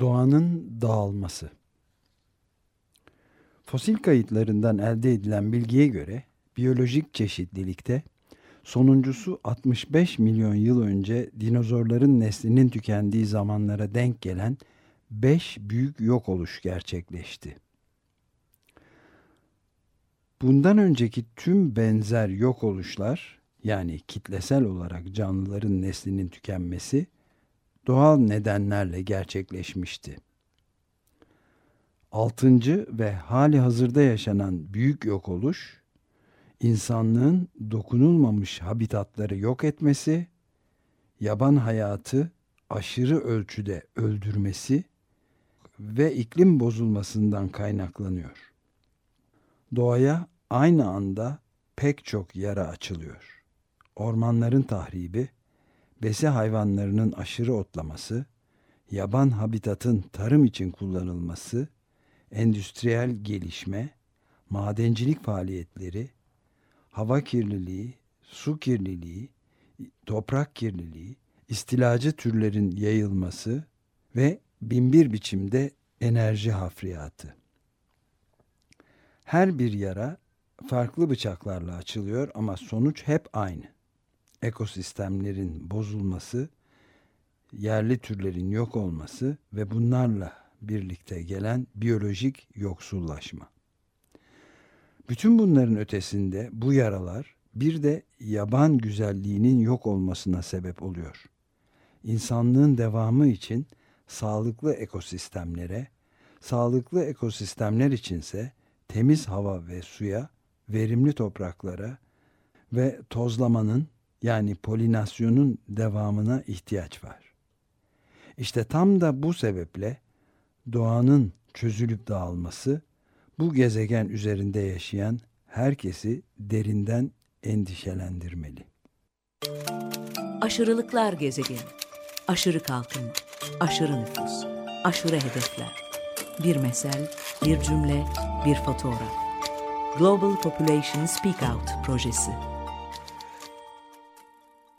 Doğanın dağılması. Fosil kayıtlarından elde edilen bilgiye göre biyolojik çeşitlilikte sonuncusu 65 milyon yıl önce dinozorların neslinin tükendiği zamanlara denk gelen 5 büyük yok oluş gerçekleşti. Bundan önceki tüm benzer yok oluşlar yani kitlesel olarak canlıların neslinin tükenmesi doğal nedenlerle gerçekleşmişti. Altıncı ve hali hazırda yaşanan büyük yok oluş, insanlığın dokunulmamış habitatları yok etmesi, yaban hayatı aşırı ölçüde öldürmesi ve iklim bozulmasından kaynaklanıyor. Doğaya aynı anda pek çok yara açılıyor. Ormanların tahribi, besi hayvanlarının aşırı otlaması, yaban habitatın tarım için kullanılması, endüstriyel gelişme, madencilik faaliyetleri, hava kirliliği, su kirliliği, toprak kirliliği, istilacı türlerin yayılması ve binbir biçimde enerji hafriyatı. Her bir yara farklı bıçaklarla açılıyor ama sonuç hep aynı. Ekosistemlerin bozulması, yerli türlerin yok olması ve bunlarla birlikte gelen biyolojik yoksullaşma. Bütün bunların ötesinde bu yaralar bir de yaban güzelliğinin yok olmasına sebep oluyor. İnsanlığın devamı için sağlıklı ekosistemlere, sağlıklı ekosistemler içinse temiz hava ve suya, verimli topraklara ve tozlamanın yani polinasyonun devamına ihtiyaç var. İşte tam da bu sebeple doğanın çözülüp dağılması bu gezegen üzerinde yaşayan herkesi derinden endişelendirmeli. Aşırılıklar gezegeni. Aşırı kalkınma, aşırı nüfus, aşırı hedefler. Bir mesel, bir cümle, bir fotoğraf. Global Population Speak Out projesi.